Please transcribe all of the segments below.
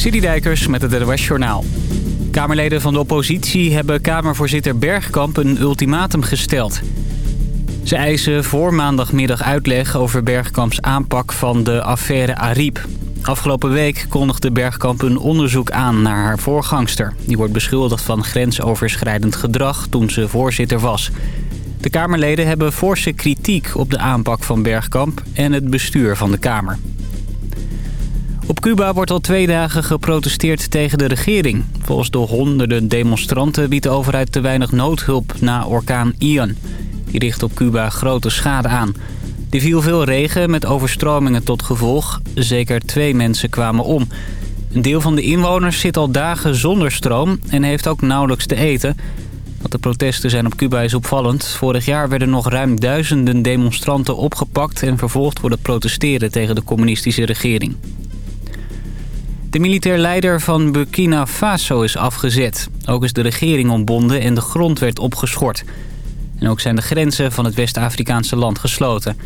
Dijkers met het NOS Journaal. Kamerleden van de oppositie hebben Kamervoorzitter Bergkamp een ultimatum gesteld. Ze eisen voor maandagmiddag uitleg over Bergkamps aanpak van de affaire Ariep. Afgelopen week kondigde Bergkamp een onderzoek aan naar haar voorgangster. Die wordt beschuldigd van grensoverschrijdend gedrag toen ze voorzitter was. De Kamerleden hebben forse kritiek op de aanpak van Bergkamp en het bestuur van de Kamer. Op Cuba wordt al twee dagen geprotesteerd tegen de regering. Volgens de honderden demonstranten biedt de overheid te weinig noodhulp na orkaan Ian. Die richt op Cuba grote schade aan. Er viel veel regen met overstromingen tot gevolg. Zeker twee mensen kwamen om. Een deel van de inwoners zit al dagen zonder stroom en heeft ook nauwelijks te eten. Dat de protesten zijn op Cuba is opvallend. Vorig jaar werden nog ruim duizenden demonstranten opgepakt... en vervolgd voor het protesteren tegen de communistische regering. De militair leider van Burkina Faso is afgezet. Ook is de regering ontbonden en de grond werd opgeschort. En ook zijn de grenzen van het West-Afrikaanse land gesloten.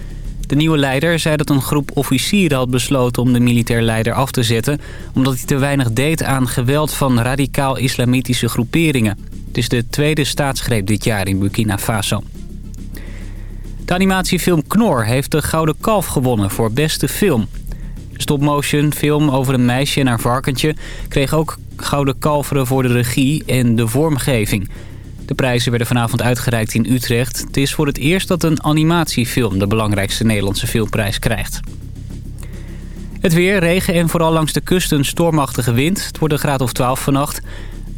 De nieuwe leider zei dat een groep officieren had besloten om de militair leider af te zetten... omdat hij te weinig deed aan geweld van radicaal-islamitische groeperingen. Het is de tweede staatsgreep dit jaar in Burkina Faso. De animatiefilm Knor heeft de Gouden Kalf gewonnen voor beste film. Stop-motion film over een meisje en haar varkentje... kreeg ook Gouden Kalveren voor de regie en de vormgeving... De prijzen werden vanavond uitgereikt in Utrecht. Het is voor het eerst dat een animatiefilm de belangrijkste Nederlandse filmprijs krijgt. Het weer, regen en vooral langs de kust een stormachtige wind. Het wordt een graad of 12 vannacht.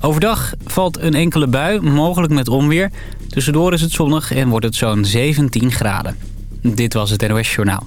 Overdag valt een enkele bui, mogelijk met onweer. Tussendoor is het zonnig en wordt het zo'n 17 graden. Dit was het NOS Journaal.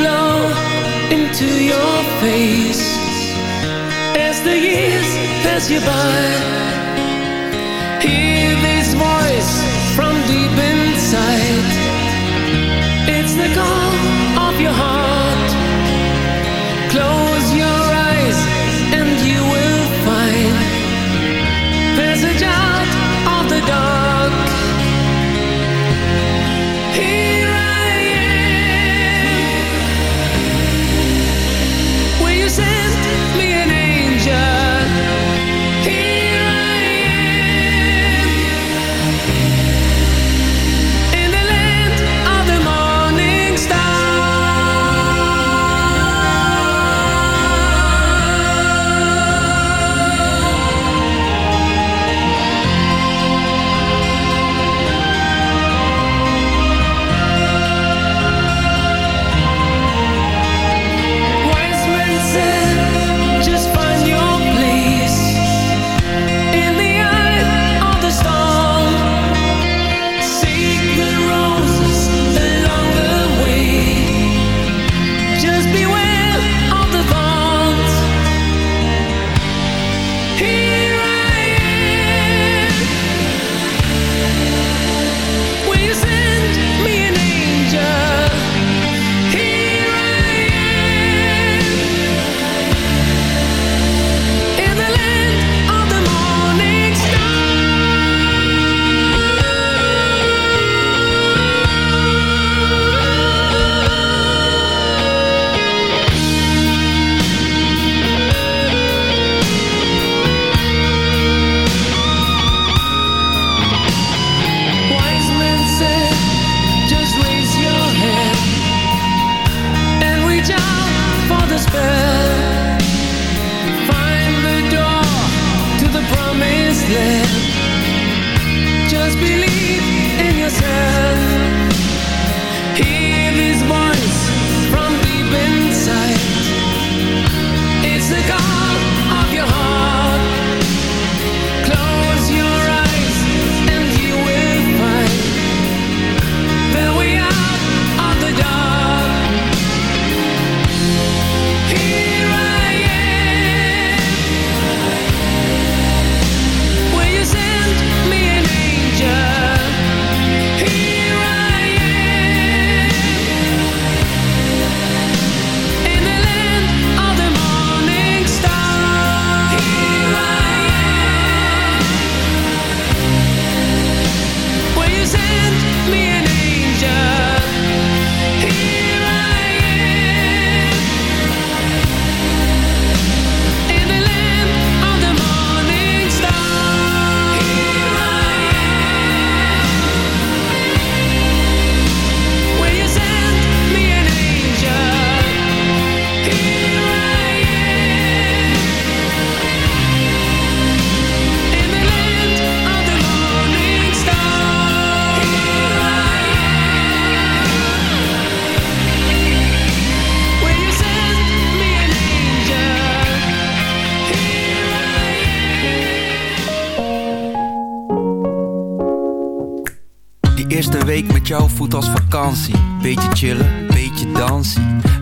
blow into your face. As the years pass you by Hear this voice from deep inside. It's the call of your heart.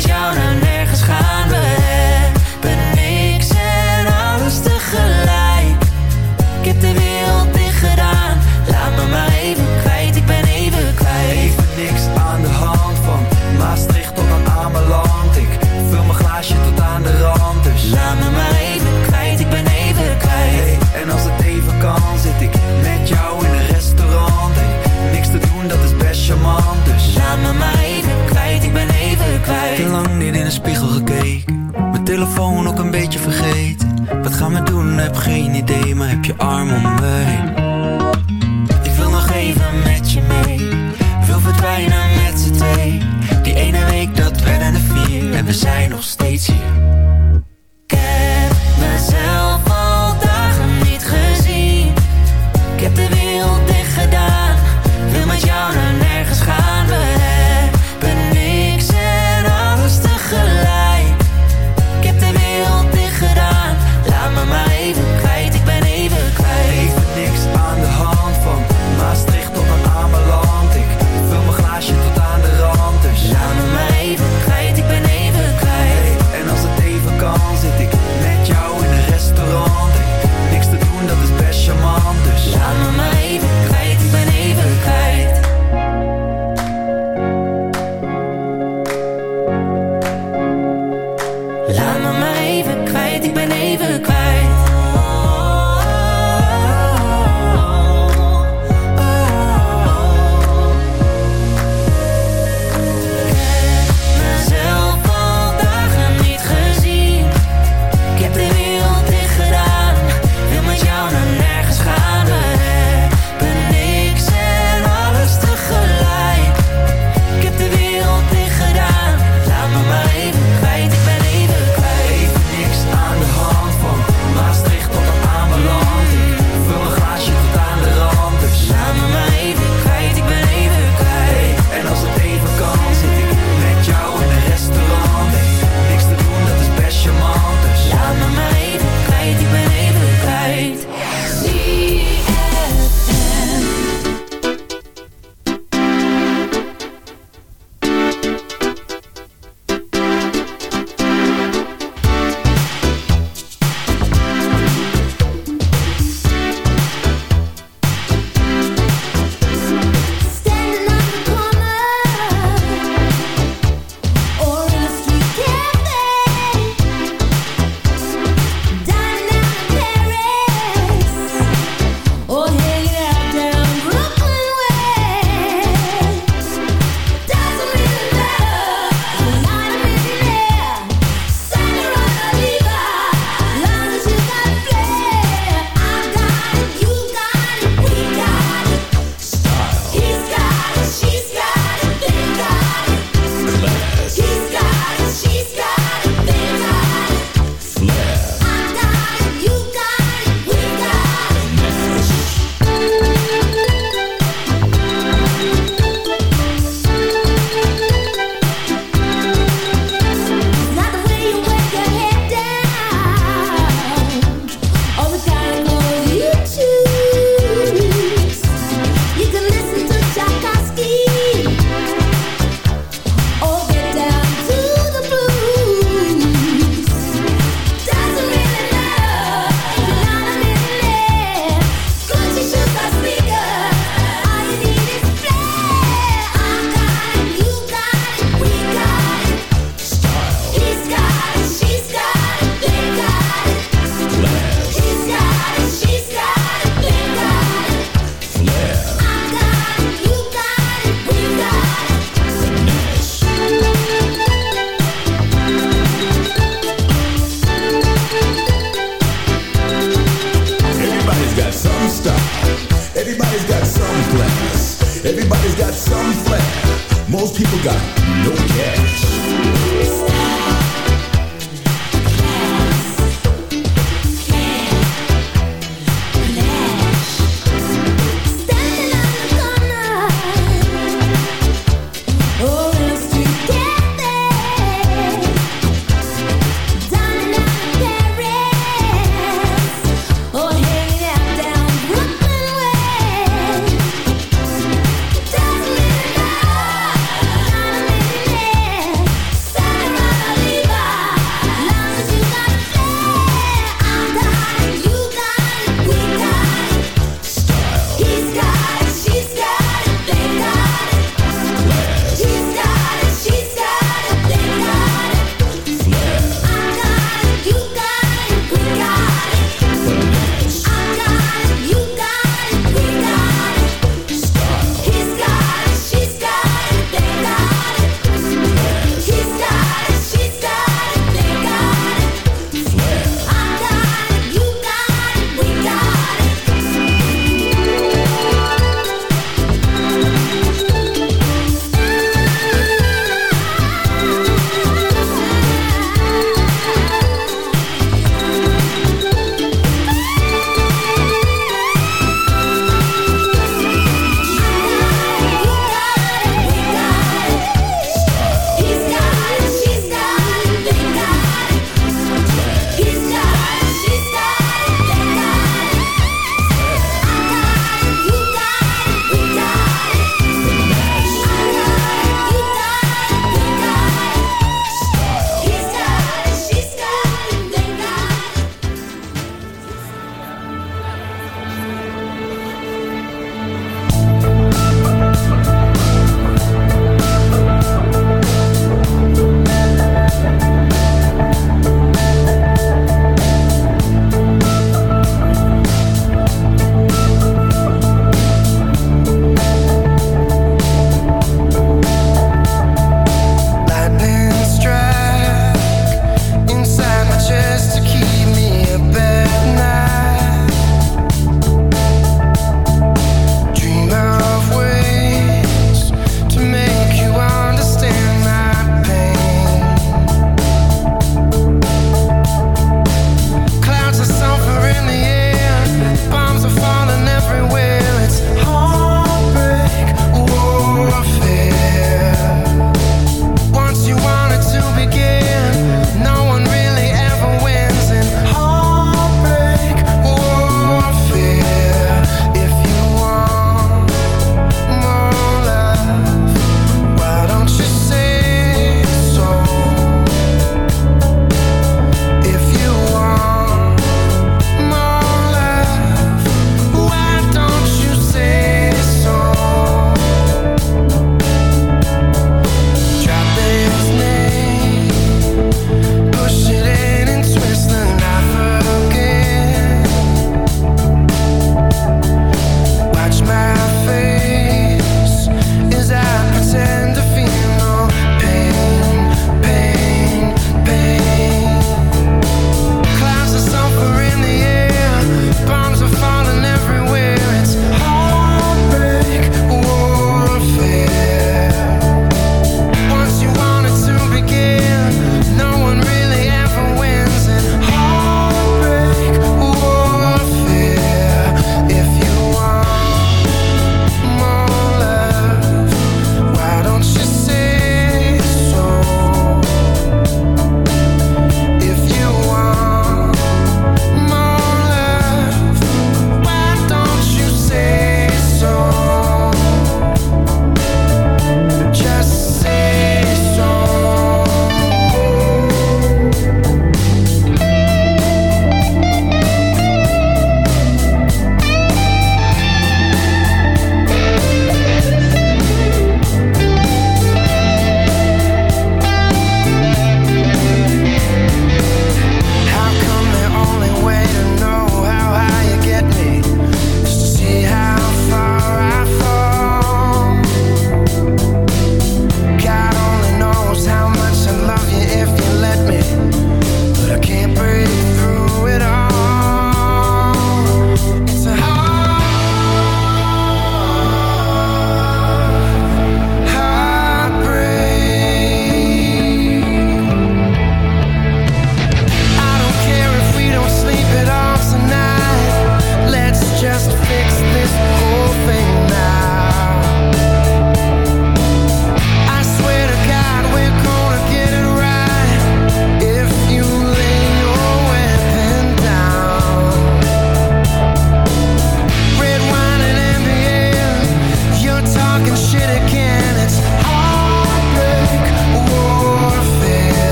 悄然 je arm om mij. Ik wil nog even met je mee. Ik wil verdwijnen met z'n twee. Die ene week dat werden de vier. En we zijn nog steeds hier.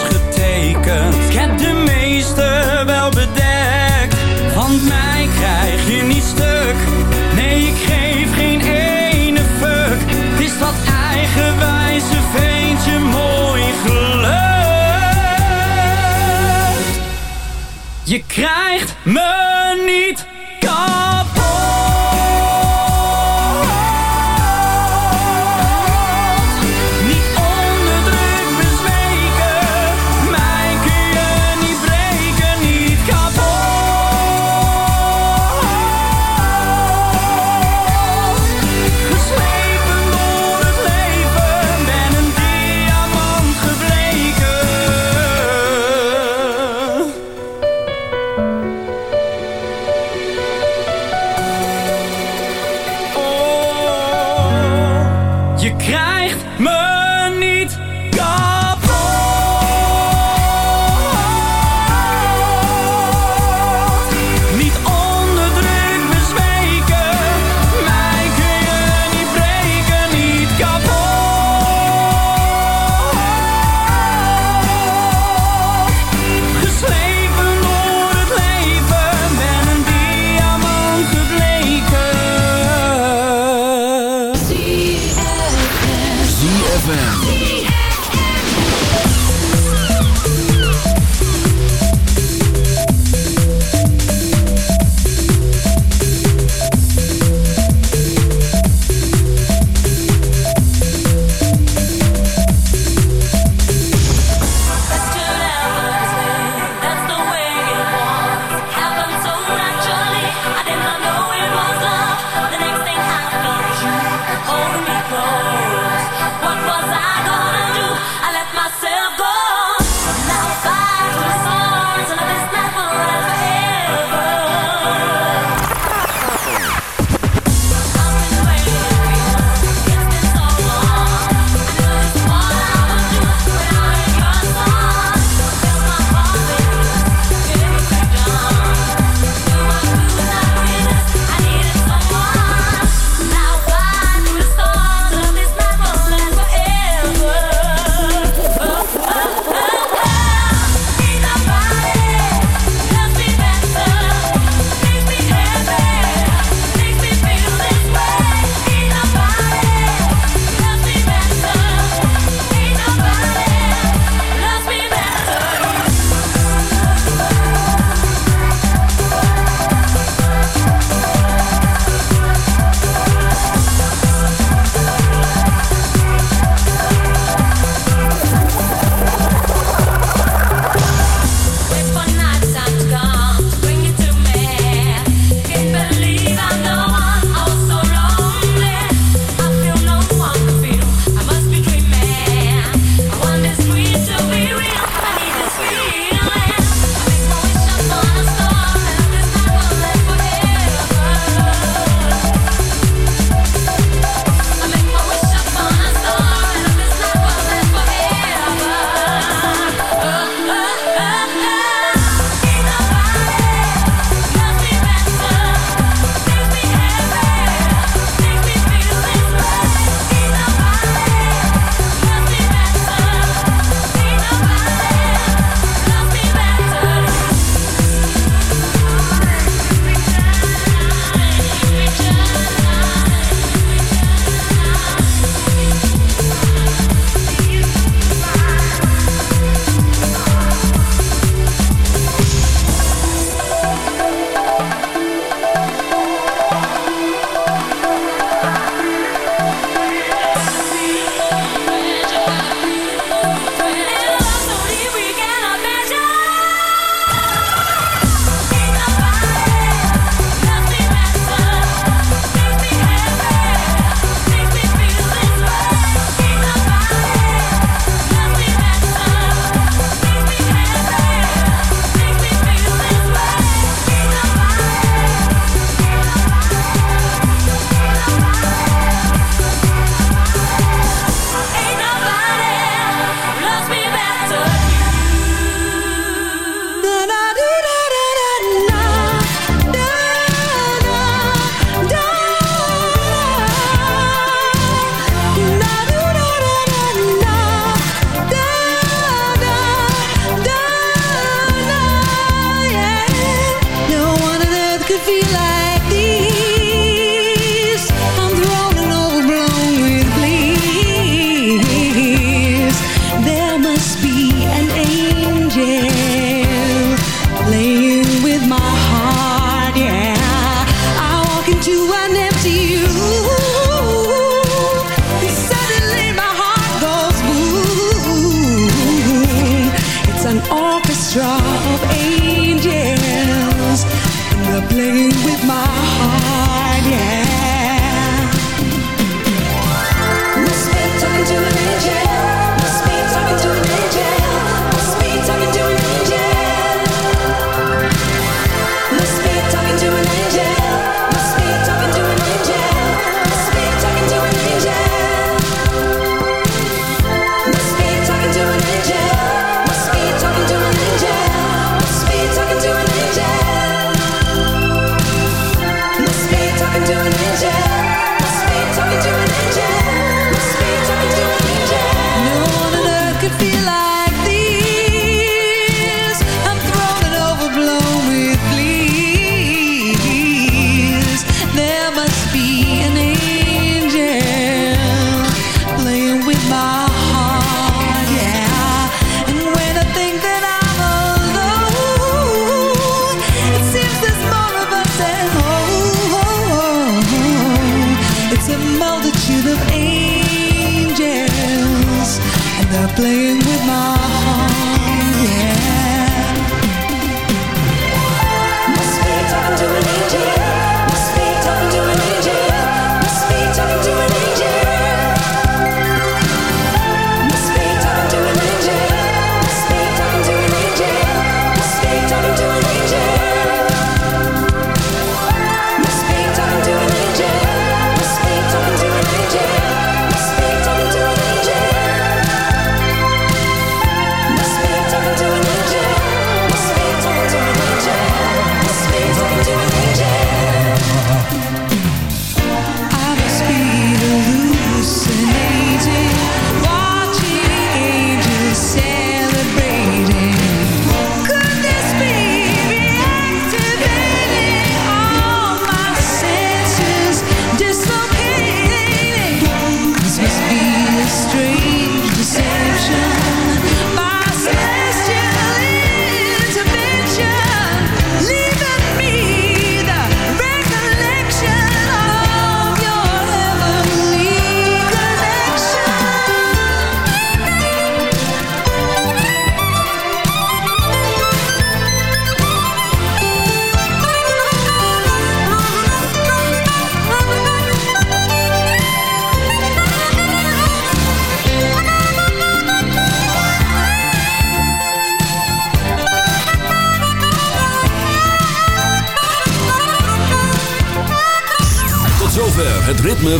getekend. Ik heb de meeste wel bedekt, want mij krijg je niet stuk. Nee, ik geef geen ene fuck. Het is dat eigenwijze veentje mooi gelukt. Je krijgt me niet